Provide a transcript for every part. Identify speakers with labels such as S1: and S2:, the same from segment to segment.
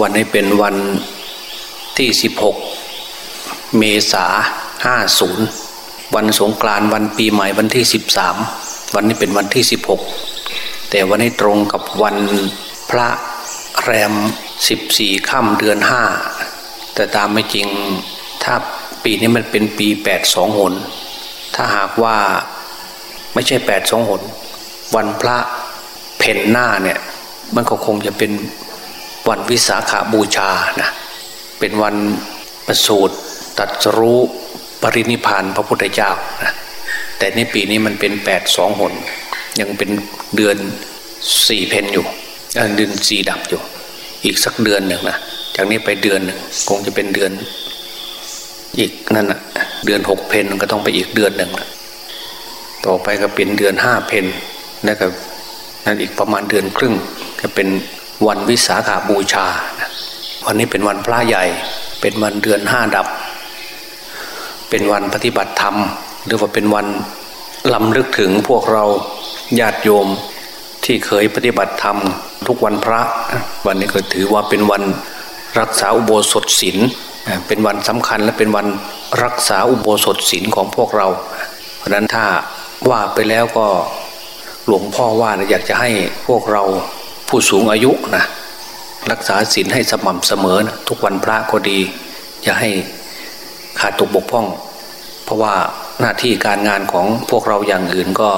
S1: วันนี้เป็นวันที่สิบหกเมษาห้าศูนย์วันสงกรานต์วันปีใหม่วันที่สิบสามวันนี้เป็นวันที่สิบหกแต่วันนี้ตรงกับวันพระแรมสิบสี่ค่ำเดือนห้าแต่ตามไม่จริงถ้าปีนี้มันเป็นปีแปดสองหน ถ้าหากว่าไม่ใช่แปดสองหน วันพระเพนหน้าเนี่ย มันก็คงจะเป็น วันวิสาขาบูชานะเป็นวันประสูติตัดรู้ปรินิพานพระพุทธเจ้านะแต่ในปีนี้มันเป็นแปดสองหน ยังเป็นเดือนสี่เพนอยู่เดือนสี่ดับอยู่ อีกสักเดือนหนึ่งนะจากนี้ไปเดือนหนึ่งคงจะเป็นเดือน อีกนั่นนะเดือนหกเพนก็ต้องไปอีกเดือนหนึ่งนะต่อไปก็เป็นเดือนห้าเพนแล้วก็นั่นอีกประมาณเดือนครึ่งก็เป็น วันวิสาขาบูชา วันนี้เป็นวันพระใหญ่ เป็นวันเดือนห้าดับ เป็นวันปฏิบัติธรรม หรือว่าเป็นวันลำลึกถึงพวกเราญาติโยมที่เคยปฏิบัติธรรม ทุกวันพระ วันนี้ก็ถือว่าเป็นวันรักษาอุโบสถศีลเป็นวันสำคัญและเป็นวันรักษาอุโบสถศีลของพวกเรา เพราะนั้นถ้าว่าไปแล้วก็หลวงพ่อว่านะอยากจะให้พวกเรา ผู้สูงอายุนะรักษาศีลให้สม่ำเสมอนะทุกวันพระก็ดี อย่าให้ขาดตกบกพร่อง เพราะว่าหน้าที่การงานของพวกเราอย่างอื่นก็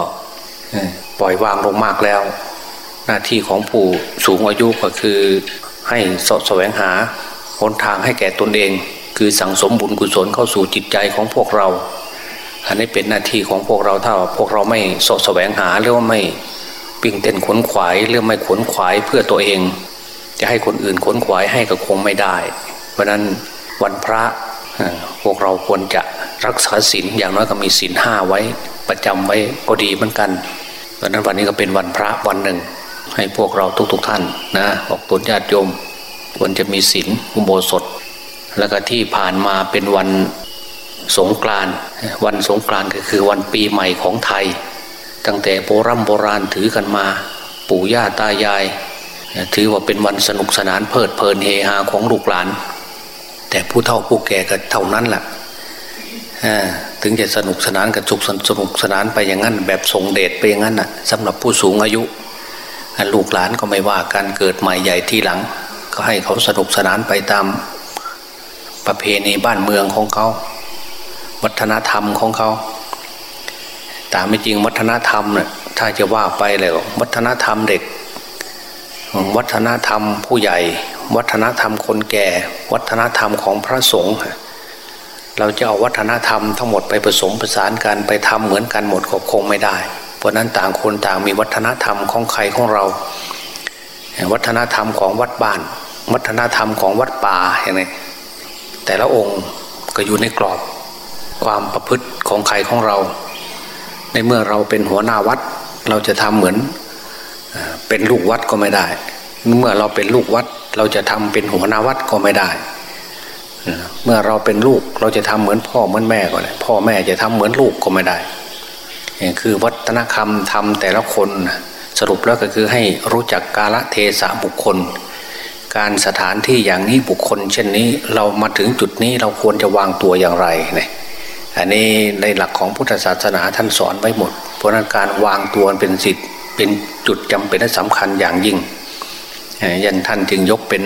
S1: ปล่อยวางลงมากแล้ว หน้าที่ของผู้สูงอายุก็คือให้สะแสวงหาหนทางให้แก่ตนเอง คือสั่งสมบุญกุศลเข้าสู่จิตใจของพวกเรา อันนี้เป็นหน้าที่ของพวกเราถ้าพวกเราไม่สะแสวงหาหรือว่าไม่ ปิ้งเต้นขนขวายหรือไม่ขนขวายเพื่อตัวเอง จะให้คนอื่นขนขวายให้ก็คงไม่ได้ เพราะนั้นวันพระพวกเราควรจะรักษาศีลอย่างน้อยก็มีศีลห้าไว้ประจำไว้ก็ดีเหมือนกันเพราะนั้นวันนี้ก็เป็นวันพระวันหนึ่ง ให้พวกเราทุกๆทท่านนะบอกตนญาติโยม ควรจะมีศีลอุโบสถ แล้วก็ที่ผ่านมาเป็นวันสงกรานวันสงกรานก็คือวันปีใหม่ของไทย ตั้งแต่โบรโบราณถือกันมา ปู่ย่าตายาย ถือว่าเป็นวันสนุกสนานเพลิดเพลินเฮฮาของลูกหลาน แต่ผู้เฒ่าผู้แก่ก็เท่านั้นแหละถึงจะสนุกสนานกับสุขสนุกสนานไปอย่างนั้น แบบทรงเดชไปอย่างนั้นน่ะสำหรับผู้สูงอายุลูกหลานก็ไม่ว่าการเกิดใหม่ใหญ่ที่หลัง ก็ให้เขาสนุกสนานไปตามประเพณีบ้านเมืองของเขา วัฒนธรรมของเขา ตามไม่จริงวัฒนธรรมเนะ่ยถ้าจะว่าไปเลยวัฒนธรรมเด็ก วัฒนธรรมผู้ใหญ่ วัฒนธรรมคนแก่ วัฒนธรรมของพระสงฆ์เราจะเอาวัฒนธรรมทั้งหมดไปผสมผสานกันไปทำเหมือนกันหมดก็คงไม่ได้ เพราะนั้นต่างคนต่างมีวัฒนธรรมของใครของเรา วัฒนธรรมของวัดบ้าน วัฒนธรรมของวัดป่าอย่างนี้แต่ละองค์ก็อยู่ในกรอบความประพฤติของใครของเรา ในเมื่อเราเป็นหัวหน้าวัด เราจะทำเหมือนเป็นลูกวัดก็ไม่ได้ เมื่อเราเป็นลูกวัด เราจะทำเป็นหัวหน้าวัดก็ไม่ได้ เมื่อเราเป็นลูกเราจะทำเหมือนพ่อเหมือนแม่ก็ได้พ่อแม่จะทำเหมือนลูกก็ไม่ได้คือวัฒนธรรมทำแต่ละคนสรุปแล้วก็คือให้รู้จักกาละเทศะบุคคล การสถานที่อย่างนี้บุคคล เช่นนี้เรามาถึงจุดนี้เราควรจะวางตัวอย่างไรเนี่ย อันนี้ในหลักของพุทธศาสนาท่านสอนไว้หมด เพราะนั้นการวางตัวเป็นสิทธิ์เป็นจุดจำเป็นและสำคัญอย่างยิ่ง ยันท่านจึงยกเป็น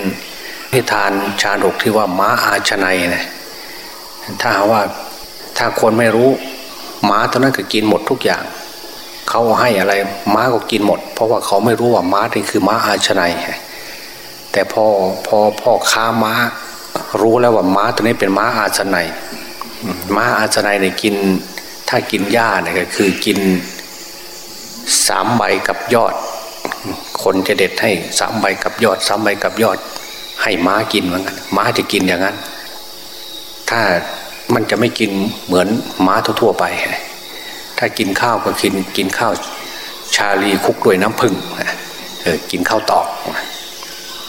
S1: นิทานชาดกที่ว่าม้าอาชนัยนะถ้าว่าถ้าคนไม่รู้ม้าตอนนั้นก็กินหมดทุกอย่างเขาให้อะไรม้าก็กินหมด เพราะว่าเขาไม่รู้ว่าม้านี่คือม้าอาชนัยแต่พอพอพ่อค้าม้ารู้แล้วว่าม้าตัวนี้เป็นม้าอาชนัย ม้าอาชนัยเนี่ยกิน ถ้ากินหญ้าเนี่ยก็คือกินสามใบกับยอด คนจะเด็ดให้สามใบกับยอดสามใบกับยอด ให้ม้ากินเหมือนกันม้าจะกินอย่างนั้น ถ้ามันจะไม่กินเหมือนม้าทั่วๆไป ถ้ากินข้าวก็กินกินข้าวชาลีคุกด้วยน้ำผึ้งเออกินข้าวตอก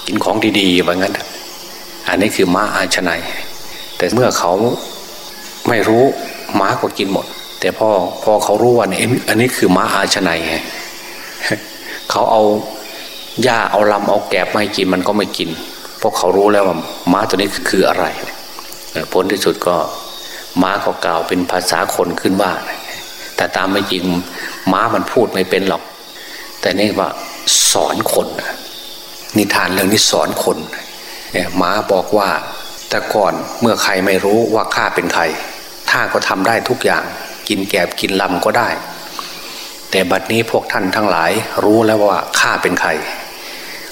S1: กินของดีๆแบบนั้น อันนี้คือม้าอาชนัยแต่เมื่อเขา ไม่รู้ม้าก็กินหมด แต่พอพอเขารู้ว่าเนี่ยอันนี้คือม้าอาชนัยเขาเอาหญ้าเอาลำเอาแกบมากินมันก็ไม่กิน เพราะเขารู้แล้วว่าม้าตัวนี้คืออะไรผลที่สุดก็ม้าก็กล่าวเป็นภาษาคนขึ้นว่า แต่ตามไม่จริงม้ามันพูดไม่เป็นหรอก แต่นี่ว่าสอนคนนิทานเรื่องนี้สอนคนม้าบอกว่าแต่ก่อนเมื่อใครไม่รู้ว่าข้าเป็นใคร ข้าก็ทำได้ทุกอย่างกินแกบกินลำก็ได้ แต่บัดนี้พวกท่านทั้งหลาย รู้แล้วว่าข้าเป็นใคร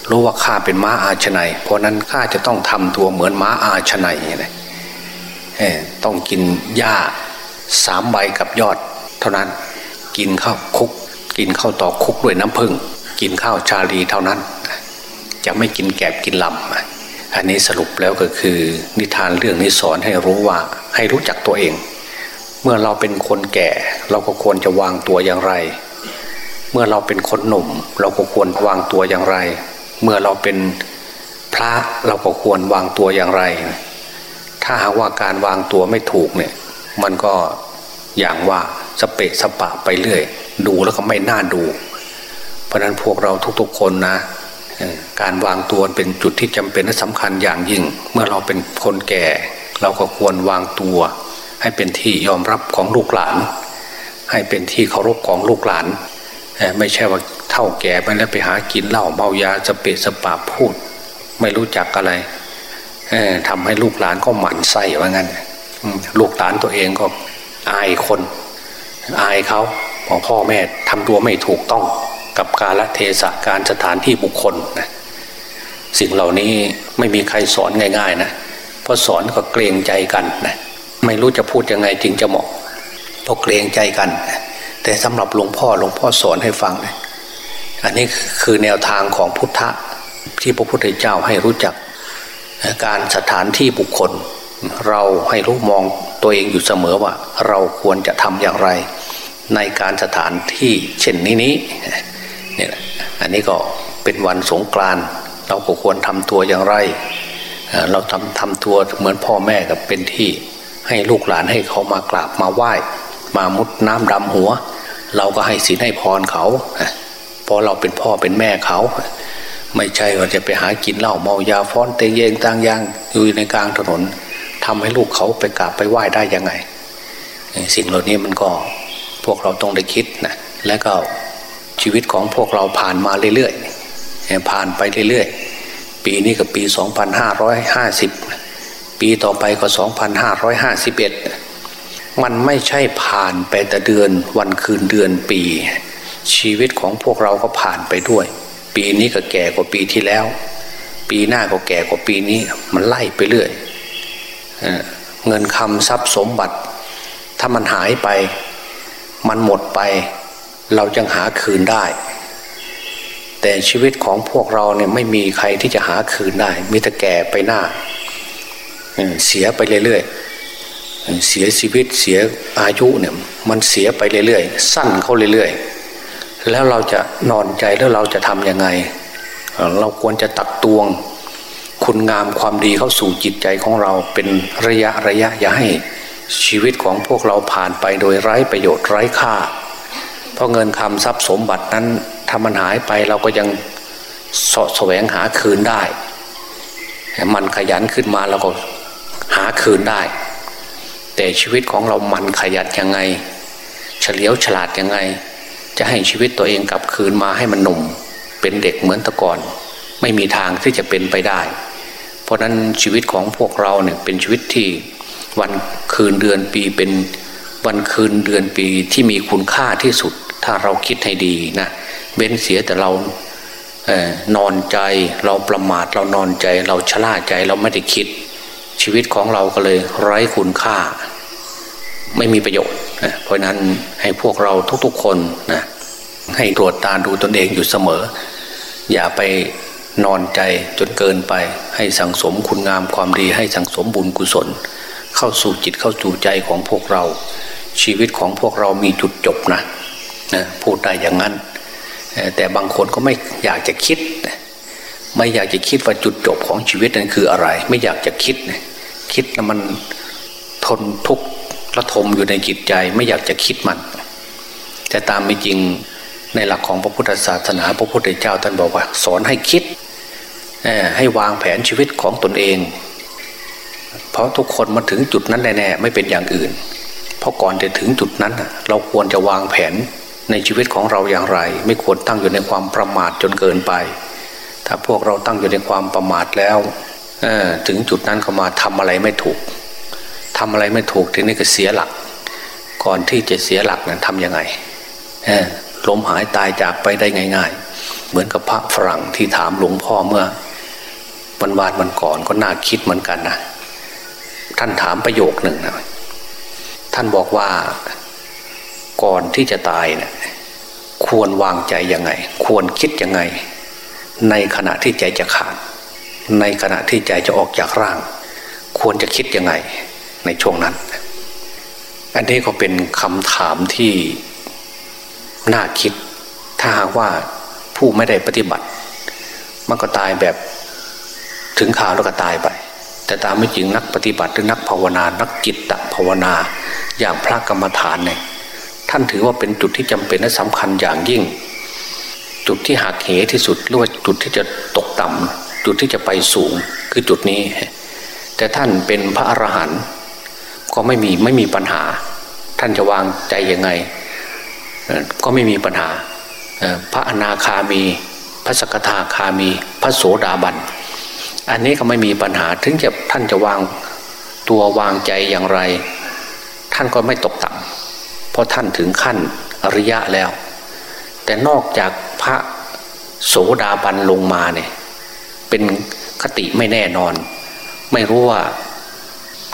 S1: รู้ว่าข้าเป็นม้าอาชนัยเพราะนั้นข้าจะต้องทำตัวเหมือนม้าอาชนัยไงต้องกินหญ้าสามใบกับยอด เท่านั้นกินข้าวคุก กินข้าวต่อคุกด้วยน้ำผึ้งกินข้าวชาลีเท่านั้น จะไม่กินแกบกินลำอันนี้สรุปแล้วก็คือนิทานเรื่องนี้สอนให้รู้ว่า ให้รู้จักตัวเอง เมื่อเราเป็นคนแก่ เราก็ควรจะวางตัวอย่างไร เมื่อเราเป็นคนหนุ่ม เราก็ควรวางตัวอย่างไร เมื่อเราเป็นพระเราก็ควรวางตัวอย่างไร ถ้าหากว่าการวางตัวไม่ถูกเนี่ย มันก็อย่างว่าสเปะสปะไปเรื่อย ดูแล้วก็ไม่น่าดู เพราะนั้นพวกเราทุกๆคนนะการวางตัวเป็นจุดที่จำเป็นและสำคัญอย่างยิ่ง เมื่อเราเป็นคนแก่ เราก็ควรวางตัว ให้เป็นที่ยอมรับของลูกหลาน ให้เป็นที่เคารพของลูกหลาน ไม่ใช่ว่าเท่าแก่ไปแล้วไปหากินเหล้าเมายาสเปสปะพูด ไม่รู้จักอะไรทำให้ลูกหลานก็หมั่นไส้ว่างั้นลูกหลานตัวเองก็อายคน อายเขาพอพ่อแม่ทำตัวไม่ถูกต้องกับกาลเทศะการสถานที่บุคคลนะสิ่งเหล่านี้ไม่มีใครสอนง่าย ๆ นะ เพราะสอนก็เกรงใจกันนะไม่รู้จะพูดยังไงจึงจะเหมาะเพราะเกรงใจกัน แต่สำหรับหลวงพ่อหลวงพ่อสอนให้ฟังเลยอันนี้คือแนวทางของพุทธะที่พระพุทธเจ้าให้รู้จัก การสถานที่บุคคล เราให้รู้มองตัวเองอยู่เสมอว่า เราควรจะทำอย่างไร ในการสถานที่เช่นนี้นี้เนี่ยอันนี้ก็เป็นวันสงกรานเราก็ควรทำตัวอย่างไร เราทำทำตัวเหมือนพ่อแม่กับเป็นที่ให้ลูกหลานให้เขามากราบมาไหว้ มามุดน้ำดำหัว เราก็ให้ศีลให้พรเขาเพราะเราเป็นพ่อเป็นแม่เขา ไม่ใช่ว่าจะไปหากินเหล้าเมายาฟ้อนเตงเยงต่างย่างอยู่ในกลางถนนทำให้ลูกเขาไปกราบไปไหว้ได้ยังไง สิ่งเหล่านี้มันก็พวกเราต้องได้คิดนะและก็ชีวิตของพวกเราผ่านมาเรื่อยๆผ่านไปเรื่อยๆ ปีนี้กับปี 2550 ปีต่อไปก็ 2551 มันไม่ใช่ผ่านไปแต่เดือนวันคืนเดือนปี ชีวิตของพวกเราก็ผ่านไปด้วย ปีนี้ก็แก่กว่าปีที่แล้ว ปีหน้าก็แก่กว่าปีนี้มันไล่ไปเรื่อยเงินคำทรัพย์สมบัติ ถ้ามันหายไป มันหมดไป เรายังหาคืนได้ แต่ชีวิตของพวกเราเนี่ยไม่มีใครที่จะหาคืนได้ มีแต่แก่ไปหน้าเสียไปเรื่อยๆเสียชีวิตเสียอายุเนี่ยมันเสียไปเรื่อยๆสั้นเข้าเรื่อยๆแล้วเราจะนอนใจแล้วเราจะทำยังไง เราควรจะตักตวง คุณงามความดีเข้าสู่จิตใจของเราเป็นระยะระยะอย่าให้ชีวิตของพวกเราผ่านไปโดยไร้ประโยชน์ไร้ค่า เพราะเงินคำทรัพย์สมบัตินั้น ถ้ามันหายไปเราก็ยังสะแสวงหาคืนได้ มันขยันขึ้นมาเราก็หาคืนได้ แต่ชีวิตของเรามันขยันยังไง เฉลียวฉลาดยังไง จะให้ชีวิตตัวเองกลับคืนมาให้มันหนุ่ม เป็นเด็กเหมือนตะก่อน ไม่มีทางที่จะเป็นไปได้ เพราะนั้นชีวิตของพวกเราเนี่ยเป็นชีวิตที่วันคืนเดือนปีเป็นวันคืนเดือนปีที่มีคุณค่าที่สุด ถ้าเราคิดให้ดีนะ เบ้นเสียแต่เราเนอนใจเราประมาทเรานอนใจ เราชะล่าใจเราไม่ได้คิด ชีวิตของเราก็เลยไร้คุณค่า ไม่มีประโยชน์เพราะนั้นให้พวกเราทุกๆคนนะให้ตรวจตาดูตนเองอยู่เสมอ อย่าไปนอนใจจนเกินไป ให้สังสมคุณงามความดี ให้สังสมบุญกุศล เข้าสู่จิตเข้าสู่ใจของพวกเรา ชีวิตของพวกเรามีจุดจบนะนะพูดได้อย่างนั้น แต่บางคนก็ไม่อยากจะคิด ไม่อยากจะคิดว่าจุดจบของชีวิตนั้นคืออะไร ไม่อยากจะคิดคิดแล้วมันทนทุกข์ระทมอยู่ในจิตใจ ไม่อยากจะคิดมัน แต่ตามไม่จริงในหลักของพระพุทธศาสนา พระพุทธเจ้าท่านบอกว่า สอนให้คิดให้วางแผนชีวิตของตนเอง เพราะทุกคนมาถึงจุดนั้นแน่ๆไม่เป็นอย่างอื่น เพราะก่อนจะถึงจุดนั้นเราควรจะวางแผน ในชีวิตของเราอย่างไร ไม่ควรตั้งอยู่ในความประมาทจนเกินไป ถ้าพวกเราตั้งอยู่ในความประมาทแล้วถึงจุดนั้นเขามาทำอะไรไม่ถูกทำอะไรไม่ถูกทีนี้ก็เสียหลัก ก่อนที่จะเสียหลักนะั้นทำยังไงล้มหายตายจากไปได้ง่าย ๆ เหมือนกับพระฝรั่งที่ถามหลวงพ่อเมื่อวันวานวันก่อนก็น่าคิดเหมือนกันนะท่านถามประโยคหนึ่งนะท่านบอกว่า ก่อนที่จะตายเนะี่ยควรวางใจยังไง ควรคิดยังไง ในขณะที่ใจจะขาด ในขณะที่ใจจะออกจากร่าง ควรจะคิดยังไง ในช่วงนั้น อันนี้ก็เป็นคำถามที่น่าคิด ถ้าหากว่าผู้ไม่ได้ปฏิบัติ มันก็ตายแบบถึงข่าวแล้วก็ตายไป แต่ตามไม่จริงนักปฏิบัติหรือนักภาวนา นักจิตตภาวนา อย่างพระกรรมฐานเนี่ย ท่านถือว่าเป็นจุดที่จำเป็นและสำคัญอย่างยิ่ง จุดที่หักเหที่สุดหรือว่าจุดที่จะตกต่ำจุดที่จะไปสูงคือจุดนี้ แต่ท่านเป็นพระอรหันต์ก็ไม่มีไม่มีปัญหา ท่านจะวางใจยังไง ก็ไม่มีปัญหา พระอนาคามี พระสกทาคามี พระโสดาบันอันนี้ก็ไม่มีปัญหาถึงจะท่านจะวางตัววางใจอย่างไร ท่านก็ไม่ตกต่ำ ราะท่านถึงขั้นอริยะแล้ว แต่นอกจากพระโสดาบันลงมาเนี่ยเป็นคติไม่แน่นอน ไม่รู้ว่า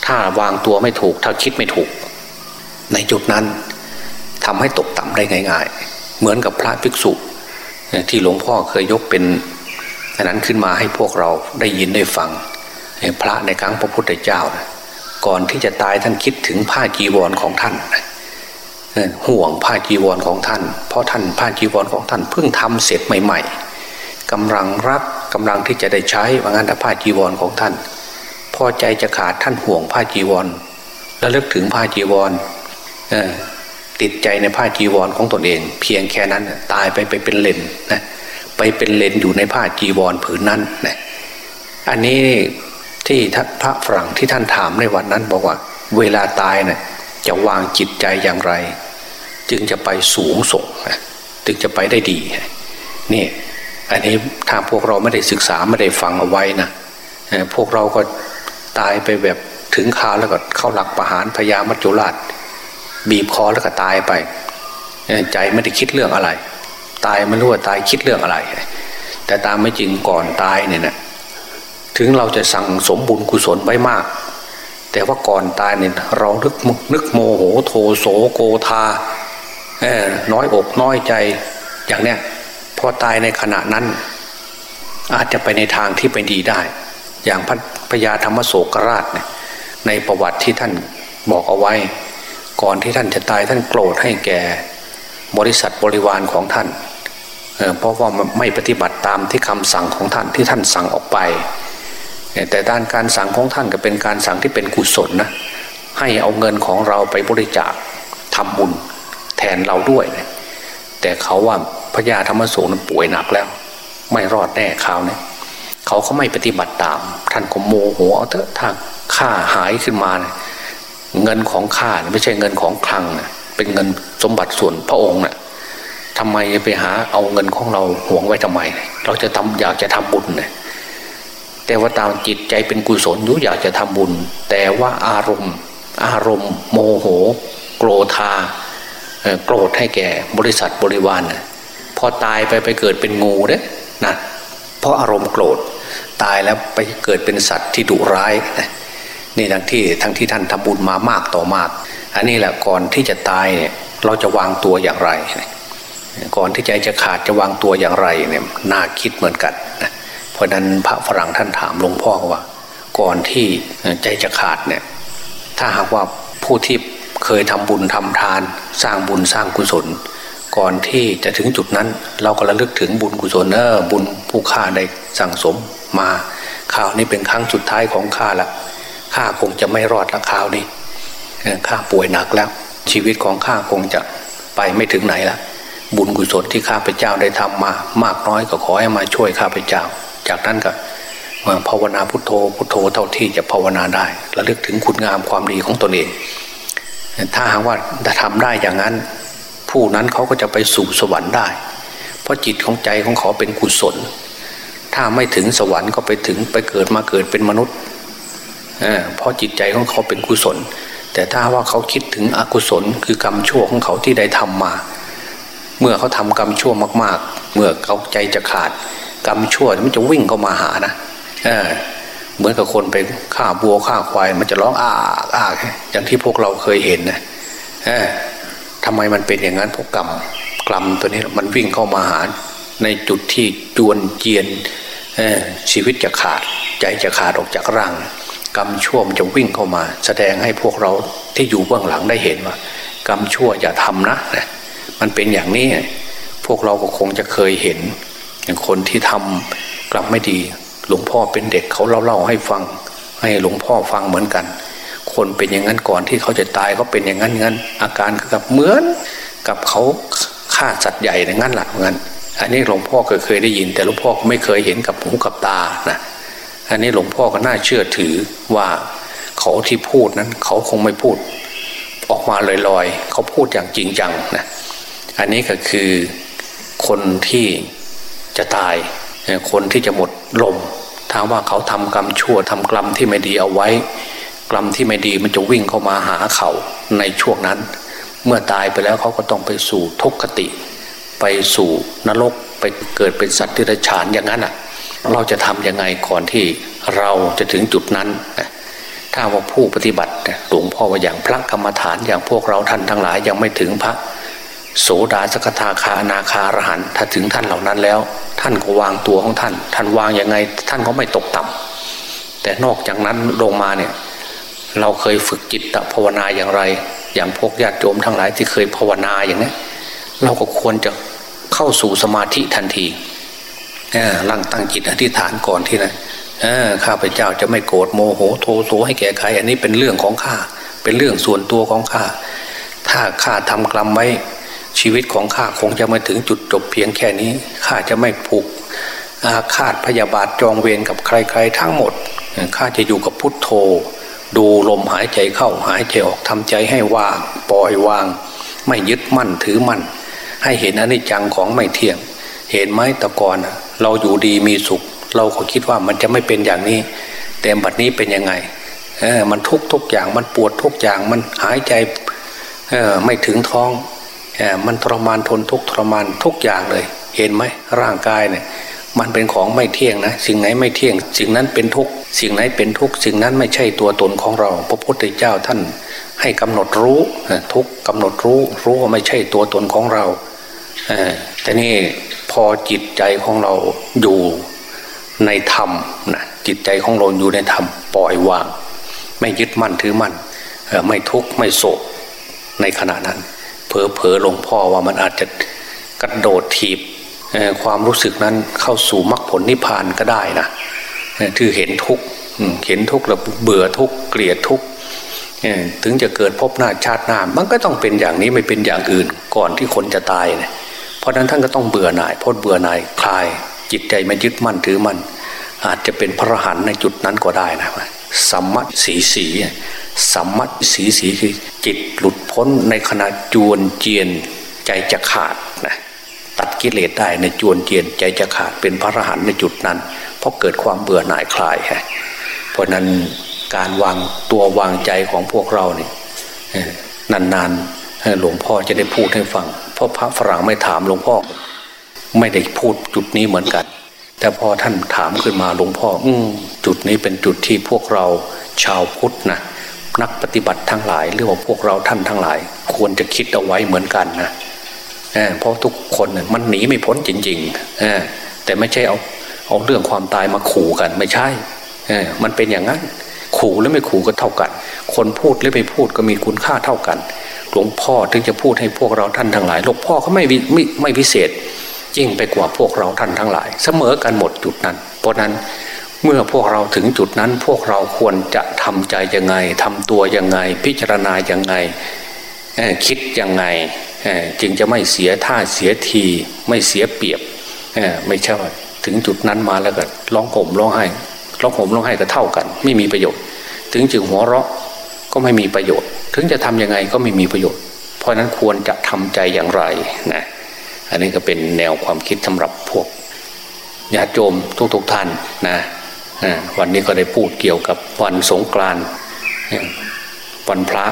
S1: ถ้าวางตัวไม่ถูก ถ้าคิดไม่ถูก ในจุดนั้นทำให้ตกต่ำได้ง่าย ๆ เหมือนกับพระภิกษุ ที่หลวงพ่อเคยยกเป็นอันนั้นขึ้นมาให้พวกเราได้ยินได้ฟัง พระในครั้งพระพุทธเจ้า ก่อนที่จะตายท่านคิดถึงผ้าจีวรของท่าน ห่วงผ้าจีวรของท่าน เพราะท่านผ้าจีวรของท่านเพิ่งทำเสร็จใหม่ๆกำลังรักกำลังที่จะได้ใช้ว่างั้นผ้าจีวรของท่าน พอใจจะขาดท่านห่วงผ้าจีวร แล้วเลิกถึงผ้าจีวรติดใจในผ้าจีวรของตนเอง เพียงแค่นั้นตายไปไปเป็นเลนนะไปเป็นเลนอยู่ในผ้าจีวรผืนนั้นนะอันนี้ที่พระฝรั่งที่ท่านถามในวันนั้นบอกว่า เวลาตายเนะ่ยจะวางจิตใจอย่างไร จึงจะไปสูงส่งจึงจะไปได้ดีนี่อันนี้ถ้าพวกเราไม่ได้ศึกษาไม่ได้ฟังเอาไว้นะพวกเราก็ตายไปแบบถึงคาแล้วก็เข้าหลักประหารพญามัจจุราช บีบคอแล้วก็ตายไป ใจไม่ได้คิดเรื่องอะไร ตายไม่รู้ว่าตายคิดเรื่องอะไร แต่ตามไม่จริงก่อนตายเนี่ยนะถึงเราจะสั่งสมบุญกุศลไว้มาก แต่ว่าก่อนตายเนี่ยเรานึกนึกโมโหโทโสโกธา น้อยอกน้อยใจอย่างเนี้ยพอตายในขณะนั้น อาจจะไปในทางที่ไปดีได้ อย่างพระพญาธรรมโศกราชเนี่ยในประวัติที่ท่านบอกเอาไว้ ก่อนที่ท่านจะตายท่านโกรธให้แก่บริษัทบริวารของท่านเเพราะว่าไม่ปฏิบัติตามที่คำสั่งของท่านที่ท่านสั่งออกไป แต่ด้านการสั่งของท่านก็เป็นการสั่งที่เป็นกุศลนะให้เอาเงินของเราไปบริจาคทำบุญ แทนเราด้วยแต่เขาว่าพญาธรรมโสนั้นป่วยหนักแล้ว ไม่รอดแน่คราวนี้เขาเขาไม่ปฏิบัติตาม ท่านก็โมโหเอาเถอะถ้าค่าหายขึ้นมาเงินของข้าไม่ใช่เงินของคลังนะเป็นเงินสมบัติส่วนพระองค์นะ่ะทำไมไปหาเอาเงินของเราห่วงไว้ทำไม เราจะทำอยากจะทำบุญเนี่ยแต่ว่าตามจิตใจเป็นกุศลอยุอยากจะทำบุญ แต่ว่าอารมณ์ อารมณ์ โมโห โกรธา โกรธให้แก่บริษัทบริวารนะพอตายไปไปเกิดเป็นงูเด้นะเพราะอารมณ์โกรธตายแล้วไปเกิดเป็นสัตว์ที่ดุร้ายนะนี่ทั้งที่ทั้งที่ท่านทำบุญมามากต่อมาก อันนี้แหละก่อนที่จะตายเนี่ยเราจะวางตัวอย่างไร ก่อนที่ใจจะขาดจะวางตัวอย่างไรเนี่ยน่าคิดเหมือนกันนะเพราะนั้นพระฝรั่งท่านถามหลวงพ่อว่า ก่อนที่ใจจะขาดเนี่ยถ้าหากว่าผู้ที่ เคยทำบุญทำทาน สร้างบุญสร้างกุศล ก่อนที่จะถึงจุดนั้น เราก็ระลึกถึงบุญกุศลเออบุญผู้ข้าได้สั่งสมมาข่าวนี้เป็นครั้งสุดท้ายของข้าละข้าคงจะไม่รอดละข่าวนี้ข้าป่วยหนักแล้ว ชีวิตของข้าคงจะไปไม่ถึงไหนละบุญกุศลที่ข้าพเจ้าได้ทำมามากน้อยก็ขอให้มาช่วยข้าพเจ้า จากนั้นก็ภาวนาพุทโธพุทโธเท่าที่จะภาวนาได้ระลึกถึงคุณงามความดีของตนเอง ถ้าหากว่าทำได้อย่างนั้น ผู้นั้นเขาก็จะไปสู่สวรรค์ได้ เพราะจิตของใจของเขาเป็นกุศล ถ้าไม่ถึงสวรรค์ก็ไปถึงไปเกิดมาเกิดเป็นมนุษย์เพราะจิตใจของเขาเป็นกุศล แต่ถ้าว่าเขาคิดถึงอกุศล คือกรรมชั่วของเขาที่ได้ทำมา เมื่อเขาทำกรรมชั่วมาก ๆ เมื่อเขาใจจะขาด กรรมชั่วมันจะวิ่งเข้ามาหานะ เหมือนกับคนไปฆ่าบัวฆ่าควาย มันจะร้องอ้าอ้าอย่างที่พวกเราเคยเห็นนะทำไมมันเป็นอย่างนั้นพวกกรรมกรรมตัวนี้มันวิ่งเข้ามาหาในจุดที่จวนเจียนชีวิตจะขาดใจจะขาดออกจากร่าง กรรมชั่วมันจะวิ่งเข้ามา แสดงให้พวกเราที่อยู่เบื้องหลังได้เห็นว่า กรรมชั่วอย่าทำนะนะมันเป็นอย่างนี้ พวกเราก็คงจะเคยเห็น อย่างคนที่ทำกรรมไม่ดี หลวงพ่อเป็นเด็กเขาเล่าเล่าให้ฟัง ให้หลวงพ่อฟังเหมือนกัน คนเป็นอย่างนั้นก่อนที่เขาจะตายเขาเป็นอย่างนั้นงั้น อาการกับเหมือนกับเขาฆ่าสัตว์ใหญ่ในงั้นหละงั้นอันนี้หลวงพ่อเคยเคยได้ยิน แต่หลวงพ่อไม่เคยเห็นกับหูกับตานะอันนี้หลวงพ่อก็น่าเชื่อถือว่าเขาที่พูดนั้น เขาคงไม่พูด ออกมาลอยๆ เขาพูดอย่างจริงจังนะอันนี้ก็คือคนที่จะตาย คนที่จะหมดลมถ้าว่าเขาทำกรรมชั่วทำกรรมที่ไม่ดีเอาไว้ กรรมที่ไม่ดีมันจะวิ่งเข้ามาหาเขาในช่วงนั้น เมื่อตายไปแล้วเขาก็ต้องไปสู่ทุกขติ ไปสู่นรกไปเกิดเป็นสัตว์ที่ไรฉานอย่างนั้นอะ เราจะทํำยังไงก่อนที่เราจะถึงจุดนั้นถ้าว่าผู้ปฏิบัติหลวงพ่อว่าอย่างพระกรรมฐานอย่างพวกเราท่านทั้งหลายยังไม่ถึงพระ โสดาสกทาคานาคารหันถ้าถึงท่านเหล่านั้นแล้ว ท่านก็วางตัวของท่าน ท่านวางยังไง ท่านก็ไม่ตกต่ำแต่นอกจากนั้นลงมาเนี่ยเราเคยฝึกจิตภาวนาอย่างไร อย่างพวกญาติโยมทั้งหลายที่เคยภาวนาอย่างนี้เราก็ควรจะเข้าสู่สมาธิทันทีร่างตั้งจิตอธิษฐานก่อนที่นะข้าพเจ้าจะไม่โกรธโมโหโทโสให้แก่ใคร อันนี้เป็นเรื่องของข้าเป็นเรื่องส่วนตัวของข้าถ้าข้าทำกรรมไว้ ชีวิตของข้าคงจะมาถึงจุดจบเพียงแค่นี้ข้าจะไม่ผูกอาฆาตพยาบาทจองเวรกับใคร ๆ ทั้งหมดข้าจะอยู่กับพุทโธ ดูลมหายใจเข้าหายใจออกทำใจให้ว่างปล่อยวาง ไม่ยึดมั่นถือมั่น ให้เห็นอนิจจังของไม่เที่ยง เห็นไหมตะกอนเราอยู่ดีมีสุข เราก็คิดว่ามันจะไม่เป็นอย่างนี้ แต่บัดนี้เป็นยังไงเออมันทุกทุกอย่างมันปวดทุกอย่างมันหายใจเออไม่ถึงท้อง มันทรมานทนทุกทรมานทุกอย่างเลย เห็นไหมร่างกายเนี่ยมันเป็นของไม่เที่ยงนะ สิ่งไหนไม่เที่ยง สิ่งนั้นเป็นทุกสิ่งไหนเป็นทุกสิ่งนั้นไม่ใช่ตัวตนของเรา พระพุทธเจ้าท่าน ให้กำหนดรู้ทุกกำหนดรู้ รู้ว่าไม่ใช่ตัวตนของเราแต่นี่พอจิตใจของเราอยู่ในธรรมนะจิตใจของเราอยู่ในธรรมปล่อยวาง ไม่ยึดมั่นถือมั่นไม่ทุกข์ไม่โศกในขณะนั้น เผลอๆหลวงพ่อว่ามันอาจจะกระโดดถีบความรู้สึกนั้นเข้าสู่มรรคผลนิพพานก็ได้นะคือเห็นทุกเห็นทุกแล้วเบื่อทุกเกลียดทุกถึงจะเกิดพบหน้าชาติหน้า มันก็ต้องเป็นอย่างนี้ไม่เป็นอย่างอื่นก่อนที่คนจะตายเนี่ยเพราะนั้นท่านก็ต้องเบื่อหน่ายพ้นเบื่อหน่ายคลาย จิตใจไม่ยึดมั่นถือมั่นอาจจะเป็นพระหันในจุดนั้นก็ได้นะสัมมัสีสีสัมมัสีสีคือจิตหลุด พ้นในขณะจวนเจียนใจจะขาดนะตัดกิเลสได้ในจวนเจียนใจจะขาดเป็นพระอรหันต์ในจุดนั้น เพราะเกิดความเบื่อหน่ายคลายฮะเพราะนั้นการวางตัววางใจของพวกเราเนี่ยนานๆหลวงพ่อจะได้พูดให้ฟัง เพราะพระฝรั่งไม่ถามหลวงพ่อ ไม่ได้พูดจุดนี้เหมือนกัน แต่พอท่านถามขึ้นมาหลวงพ่อ อืจุดนี้เป็นจุดที่พวกเราชาวพุทธนะ นักปฏิบัติทั้งหลาย หรือว่าพวกเราท่านทั้งหลาย ควรจะคิดเอาไว้เหมือนกันนะเพราะทุกคนมันหนีไม่พ้นจริงๆแต่ไม่ใช่เอาเอาเรื่องความตายมาขู่กันไม่ใช่มันเป็นอย่างนั้น ขู่หรือไม่ขู่ก็เท่ากัน คนพูดหรือไม่พูดก็มีคุณค่าเท่ากัน หลวงพ่อถึงจะพูดให้พวกเราท่านทั้งหลายหลวงพ่อเขาไม่ไม่ไม่พิเศษยิ่งไปกว่าพวกเราท่านทั้งหลาย เสมอกันหมดจุดนั้น เพราะนั้น เมื่อพวกเราถึงจุดนั้นพวกเราควรจะทำใจยังไงทำตัวยังไง พิจารณายังไงคิดยังไงจึงจะไม่เสียท่าเสียที ไม่เสียเปรียบไม่ใช่ถึงจุดนั้นมาแล้วก็ร้องโห่มร้องไห้ร้องห่มร้องไห้ก็เท่ากัน ไม่มีประโยชน์ ถึงจึงหัวเราะก็ไม่มีประโยชน์ ถึงจะทำยังไงก็ไม่มีประโยชน์ เพราะนั้นควรจะทำใจอย่างไรนะอันนี้ก็เป็นแนวความคิดสำหรับพวกญาติโยมทุกๆท่านนะ วันนี้ก็ได้พูดเกี่ยวกับวันสงกรานต์วันพระ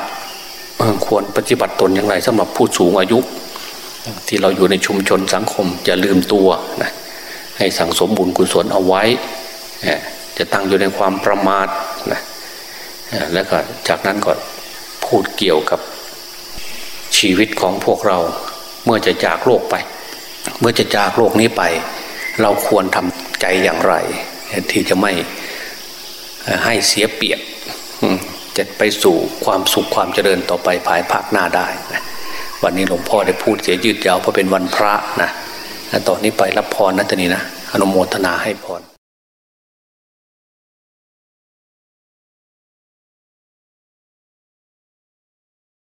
S1: ควรปฏิบัติตนอย่างไรสำหรับผู้สูงอายุ ที่เราอยู่ในชุมชนสังคมจะลืมตัวนะให้สั่งสมบุญกุศลเอาไว้ จะตั้งอยู่ในความประมาทนะแล้วก็จากนั้นก็พูดเกี่ยวกับชีวิตของพวกเราเมื่อจะจากโลกไป เมื่อจะจากโลกนี้ไป เราควรทำใจอย่างไร ที่จะไม่ให้เสียเปรียบจะไปสู่ความสุขความเจริญต่อไปภายภาคหน้าได้นะวันนี้หลวงพ่อได้พูดเสียยืดยาวเพราะเป็นวันพระนะตอนนี้ไปรับพรนะตอนนี้นะอนุโมทนาให้พร